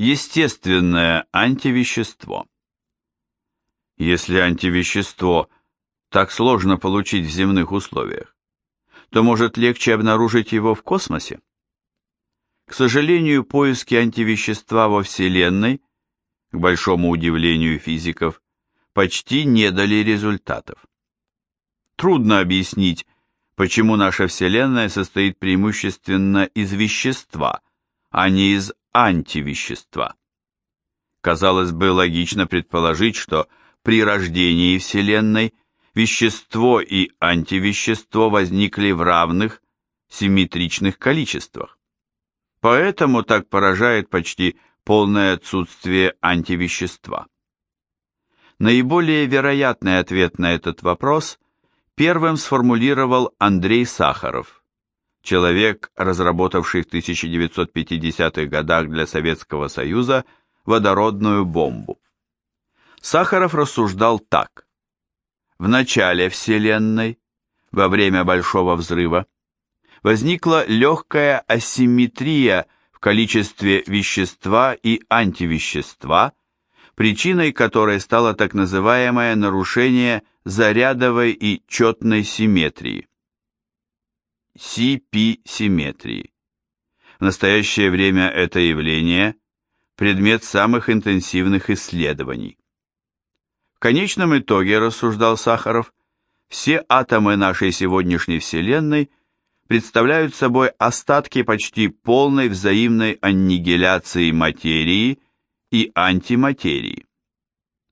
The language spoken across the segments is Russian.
Естественное антивещество. Если антивещество так сложно получить в земных условиях, то может легче обнаружить его в космосе? К сожалению, поиски антивещества во Вселенной, к большому удивлению физиков, почти не дали результатов. Трудно объяснить, почему наша Вселенная состоит преимущественно из вещества, а не из антивещества. Казалось бы, логично предположить, что при рождении Вселенной вещество и антивещество возникли в равных, симметричных количествах. Поэтому так поражает почти полное отсутствие антивещества. Наиболее вероятный ответ на этот вопрос первым сформулировал Андрей Сахаров, человек, разработавший в 1950-х годах для Советского Союза водородную бомбу. Сахаров рассуждал так. В начале Вселенной, во время Большого Взрыва, возникла легкая асимметрия в количестве вещества и антивещества, причиной которой стало так называемое нарушение зарядовой и четной симметрии. CP-симметрии. В настоящее время это явление – предмет самых интенсивных исследований. В конечном итоге, рассуждал Сахаров, все атомы нашей сегодняшней Вселенной представляют собой остатки почти полной взаимной аннигиляции материи и антиматерии.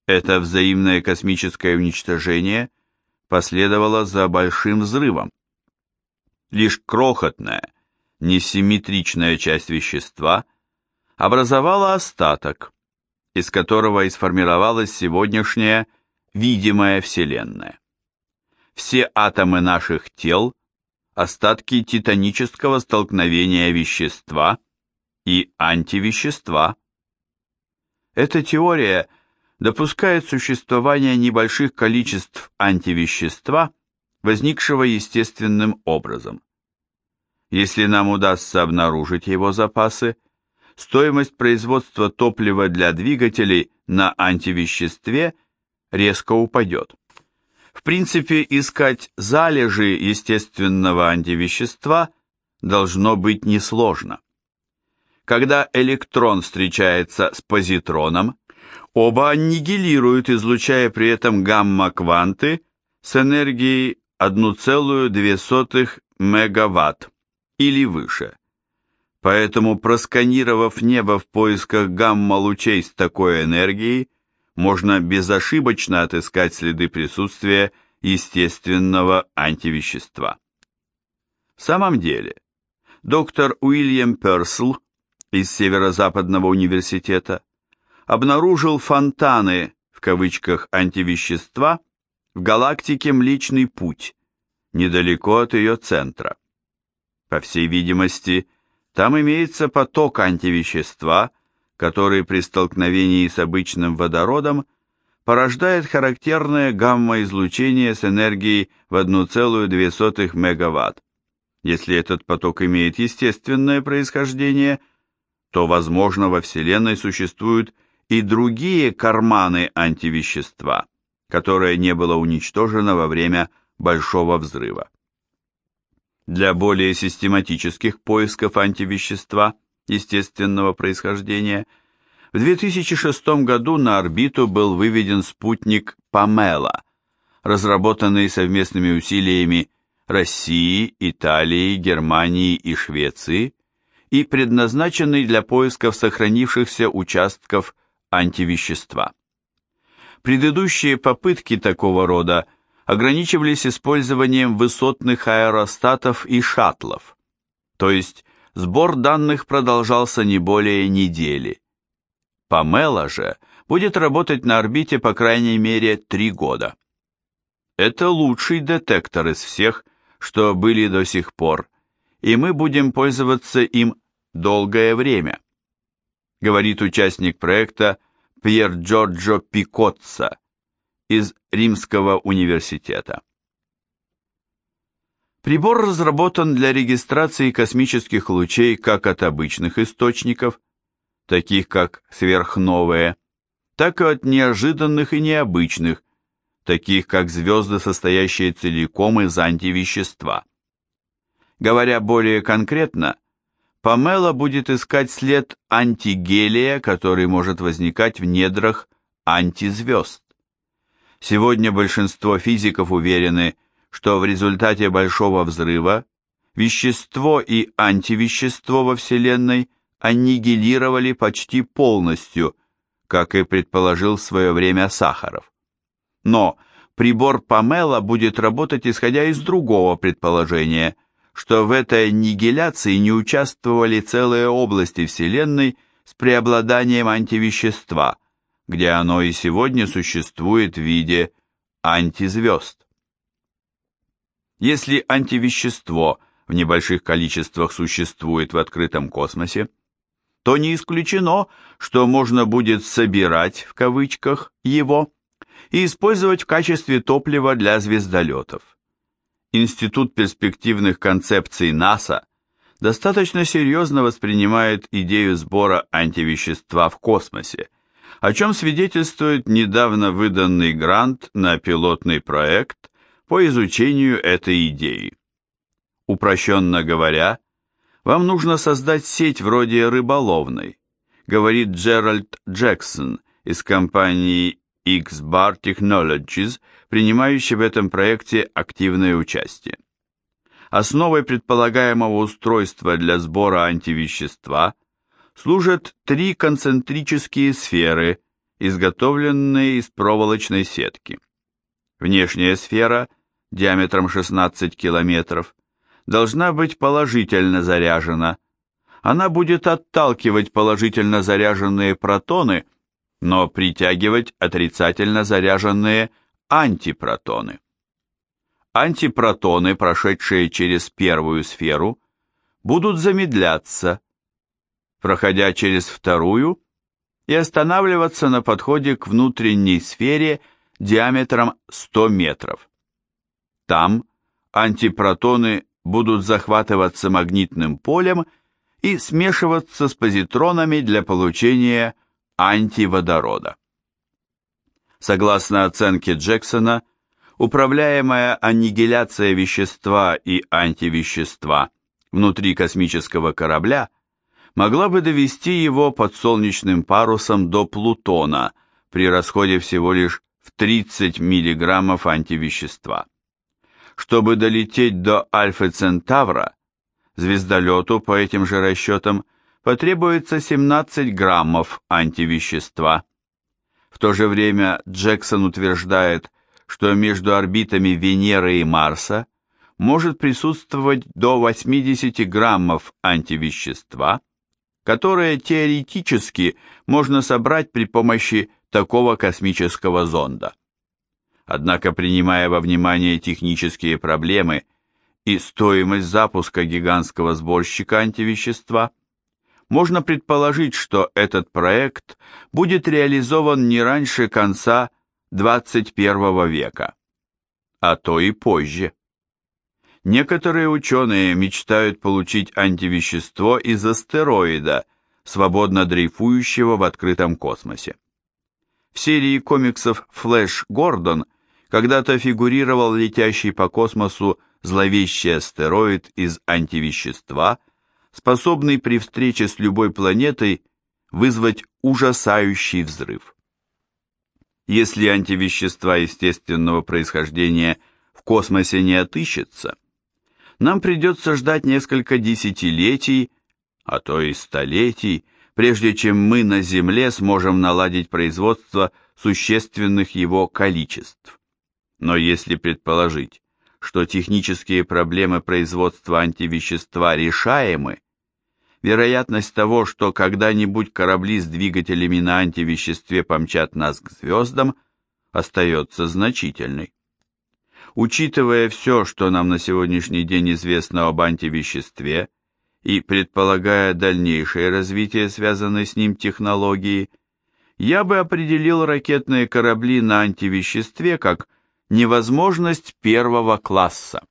Это взаимное космическое уничтожение последовало за Большим взрывом, лишь крохотная, несимметричная часть вещества образовала остаток, из которого и сформировалась сегодняшняя видимая Вселенная. Все атомы наших тел – остатки титанического столкновения вещества и антивещества. Эта теория допускает существование небольших количеств антивещества – возникшего естественным образом. Если нам удастся обнаружить его запасы, стоимость производства топлива для двигателей на антивеществе резко упадет. В принципе, искать залежи естественного антивещества должно быть несложно. Когда электрон встречается с позитроном, оба аннигилируют, излучая при этом гамма-кванты с энергией 1,2 мегаватт или выше. Поэтому, просканировав небо в поисках гамма-лучей с такой энергией, можно безошибочно отыскать следы присутствия естественного антивещества. В самом деле, доктор Уильям Персл из Северо-Западного университета обнаружил фонтаны в кавычках антивещества в галактике Млечный Путь, недалеко от ее центра. По всей видимости, там имеется поток антивещества, который при столкновении с обычным водородом порождает характерное гамма-излучение с энергией в 1,2 МВт. Если этот поток имеет естественное происхождение, то, возможно, во Вселенной существуют и другие карманы антивещества – которое не было уничтожено во время Большого взрыва. Для более систематических поисков антивещества естественного происхождения в 2006 году на орбиту был выведен спутник Памела, разработанный совместными усилиями России, Италии, Германии и Швеции и предназначенный для поисков сохранившихся участков антивещества. Предыдущие попытки такого рода ограничивались использованием высотных аэростатов и шаттлов, то есть сбор данных продолжался не более недели. Памела же будет работать на орбите по крайней мере три года. Это лучший детектор из всех, что были до сих пор, и мы будем пользоваться им долгое время, говорит участник проекта Пьер Джорджо Пикотца из Римского университета. Прибор разработан для регистрации космических лучей как от обычных источников, таких как сверхновые, так и от неожиданных и необычных, таких как звезды, состоящие целиком из антивещества. Говоря более конкретно, Памела будет искать след антигелия, который может возникать в недрах антизвезд. Сегодня большинство физиков уверены, что в результате Большого взрыва вещество и антивещество во Вселенной аннигилировали почти полностью, как и предположил в свое время Сахаров. Но прибор Памела будет работать исходя из другого предположения – что в этой аннигиляции не участвовали целые области Вселенной с преобладанием антивещества, где оно и сегодня существует в виде антизвезд. Если антивещество в небольших количествах существует в открытом космосе, то не исключено, что можно будет «собирать» в кавычках его и использовать в качестве топлива для звездолетов. Институт перспективных концепций НАСА достаточно серьезно воспринимает идею сбора антивещества в космосе, о чем свидетельствует недавно выданный грант на пилотный проект по изучению этой идеи. Упрощенно говоря, вам нужно создать сеть вроде рыболовной, говорит Джеральд Джексон из компании X-Bar Technologies, принимающий в этом проекте активное участие. Основой предполагаемого устройства для сбора антивещества служат три концентрические сферы, изготовленные из проволочной сетки. Внешняя сфера диаметром 16 километров должна быть положительно заряжена. Она будет отталкивать положительно заряженные протоны – но притягивать отрицательно заряженные антипротоны. Антипротоны, прошедшие через первую сферу, будут замедляться, проходя через вторую и останавливаться на подходе к внутренней сфере диаметром 100 метров. Там антипротоны будут захватываться магнитным полем и смешиваться с позитронами для получения антиводорода. Согласно оценке Джексона, управляемая аннигиляция вещества и антивещества внутри космического корабля могла бы довести его под солнечным парусом до Плутона при расходе всего лишь в 30 мг антивещества. Чтобы долететь до Альфа Центавра, звездолету по этим же расчетам потребуется 17 граммов антивещества. В то же время Джексон утверждает, что между орбитами Венеры и Марса может присутствовать до 80 граммов антивещества, которое теоретически можно собрать при помощи такого космического зонда. Однако, принимая во внимание технические проблемы и стоимость запуска гигантского сборщика антивещества, можно предположить, что этот проект будет реализован не раньше конца 21 века, а то и позже. Некоторые ученые мечтают получить антивещество из астероида, свободно дрейфующего в открытом космосе. В серии комиксов «Флэш Гордон» когда-то фигурировал летящий по космосу зловещий астероид из антивещества – способный при встрече с любой планетой вызвать ужасающий взрыв. Если антивещества естественного происхождения в космосе не отыщется, нам придется ждать несколько десятилетий, а то и столетий, прежде чем мы на Земле сможем наладить производство существенных его количеств. Но если предположить, что технические проблемы производства антивещества решаемы, вероятность того, что когда-нибудь корабли с двигателями на антивеществе помчат нас к звездам, остается значительной. Учитывая все, что нам на сегодняшний день известно об антивеществе, и предполагая дальнейшее развитие связанной с ним технологии, я бы определил ракетные корабли на антивеществе как невозможность первого класса.